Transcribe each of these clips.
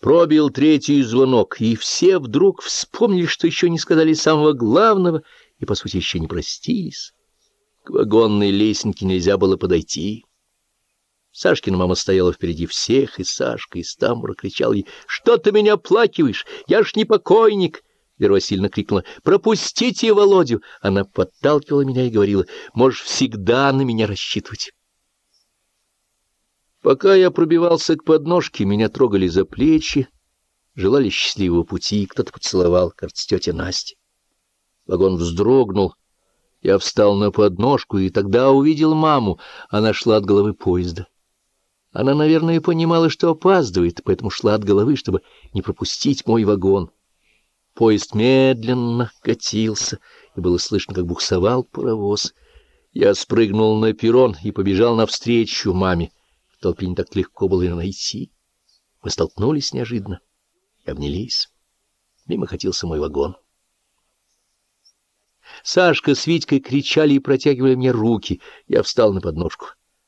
Пробил третий звонок, и все вдруг вспомнили, что еще не сказали самого главного, и, по сути, еще не простились. К вагонной лестнике нельзя было подойти. Сашкина мама стояла впереди всех, и Сашка из тамбура кричал ей, «Что ты меня оплакиваешь? Я ж не покойник!» Вера Васильевна крикнула, «Пропустите Володю!» Она подталкивала меня и говорила, «Можешь всегда на меня рассчитывать». Пока я пробивался к подножке, меня трогали за плечи, желали счастливого пути, кто-то поцеловал, кажется, тетя Настя. Вагон вздрогнул, я встал на подножку, и тогда увидел маму, она шла от головы поезда. Она, наверное, понимала, что опаздывает, поэтому шла от головы, чтобы не пропустить мой вагон. Поезд медленно катился, и было слышно, как буксовал паровоз. Я спрыгнул на перрон и побежал навстречу маме. В толпе не так легко было ее найти. Мы столкнулись неожиданно и обнялись. Мимо катился мой вагон. Сашка с Витькой кричали и протягивали мне руки. Я встал на подножку.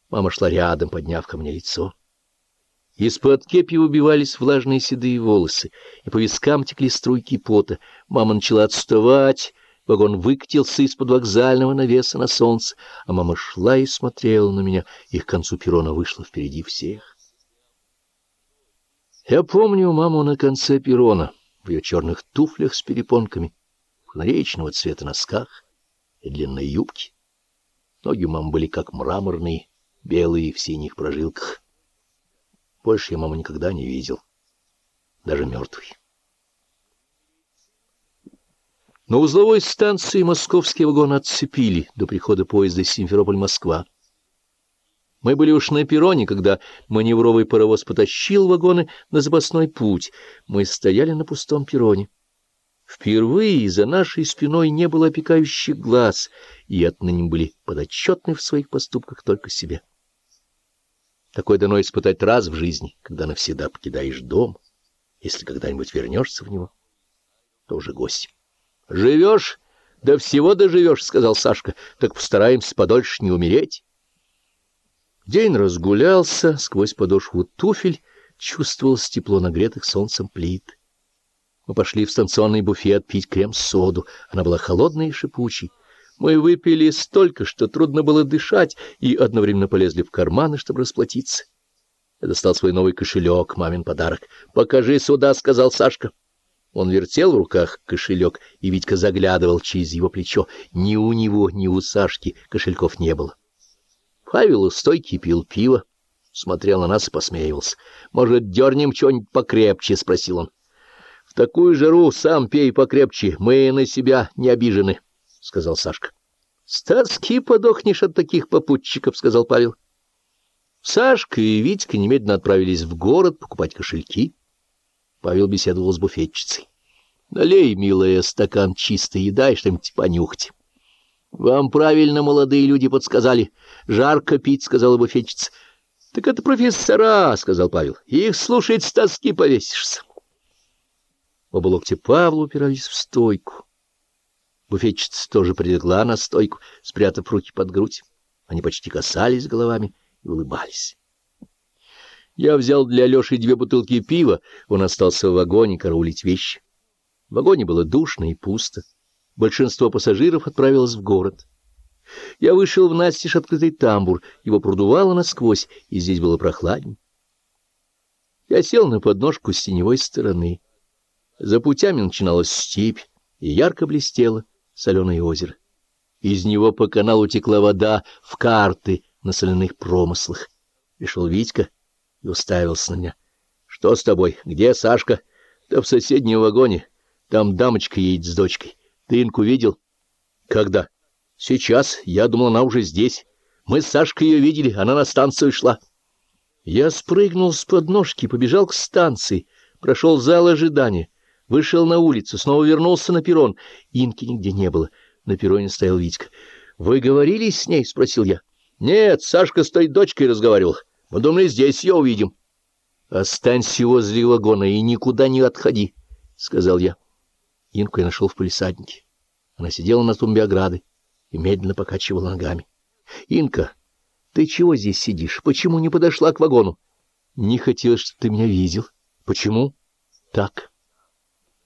Мама шла рядом, подняв ко мне лицо. Из-под кепи убивались влажные седые волосы, и по вискам текли струйки пота. Мама начала отставать, вагон выкатился из-под вокзального навеса на солнце, а мама шла и смотрела на меня, и к концу перрона вышла впереди всех. Я помню маму на конце перрона, в ее черных туфлях с перепонками, в канаречного цвета носках и длинной юбке. Ноги у мамы были как мраморные, белые в синих прожилках. Больше я маму никогда не видел, даже мертвый. На узловой станции московский вагон отцепили до прихода поезда Симферополь-Москва. Мы были уж на перроне, когда маневровый паровоз потащил вагоны на запасной путь. Мы стояли на пустом перроне. Впервые за нашей спиной не было опекающих глаз, и отныне были подотчетны в своих поступках только себе. Такое дано испытать раз в жизни, когда навсегда покидаешь дом. Если когда-нибудь вернешься в него, то уже гость. — Живешь, до всего доживешь, — сказал Сашка, — так постараемся подольше не умереть. День разгулялся, сквозь подошву туфель чувствовалось тепло нагретых солнцем плит. Мы пошли в станционный буфет пить крем-соду. Она была холодной и шипучей. Мы выпили столько, что трудно было дышать, и одновременно полезли в карманы, чтобы расплатиться. Я достал свой новый кошелек, мамин подарок. «Покажи сюда», — сказал Сашка. Он вертел в руках кошелек, и Витька заглядывал через его плечо. Ни у него, ни у Сашки кошельков не было. Павел у стойки пил пиво, смотрел на нас и посмеивался. «Может, дернем что-нибудь покрепче?» — спросил он. «В такую жару сам пей покрепче, мы на себя не обижены». — сказал Сашка. — С подохнешь от таких попутчиков, — сказал Павел. Сашка и Витька немедленно отправились в город покупать кошельки. Павел беседовал с буфетчицей. — Налей, милая, стакан чистой еды и что-нибудь понюхать. — Вам правильно молодые люди подсказали. Жарко пить, — сказала буфетчица. — Так это профессора, — сказал Павел. — Их слушать с тоски повесишься. Оба локтя Павла упирались в стойку. Буфетчица тоже прилегла на стойку, спрятав руки под грудь. Они почти касались головами и улыбались. Я взял для Леши две бутылки пива, он остался в вагоне караулить вещи. В вагоне было душно и пусто. Большинство пассажиров отправилось в город. Я вышел в настежь открытый тамбур, его продувало насквозь, и здесь было прохладнее. Я сел на подножку с теневой стороны. За путями начиналась степь, и ярко блестела соленое озеро. Из него по каналу текла вода в карты на соляных промыслах. Пришел Витька и уставился на меня. — Что с тобой? Где Сашка? — Да в соседнем вагоне. Там дамочка едет с дочкой. Ты Инку видел? — Когда? — Сейчас. Я думал, она уже здесь. Мы с Сашкой ее видели, она на станцию шла. Я спрыгнул с подножки, побежал к станции, прошел зал ожидания. Вышел на улицу, снова вернулся на перрон. Инки нигде не было. На перроне стоял Витька. — Вы говорили с ней? — спросил я. — Нет, Сашка с той дочкой разговаривал. Мы думали, здесь ее увидим. — Останься возле вагона и никуда не отходи, — сказал я. Инку я нашел в полисаднике. Она сидела на тумбе ограды и медленно покачивала ногами. — Инка, ты чего здесь сидишь? Почему не подошла к вагону? — Не хотелось, чтобы ты меня видел. — Почему? — так.